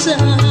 生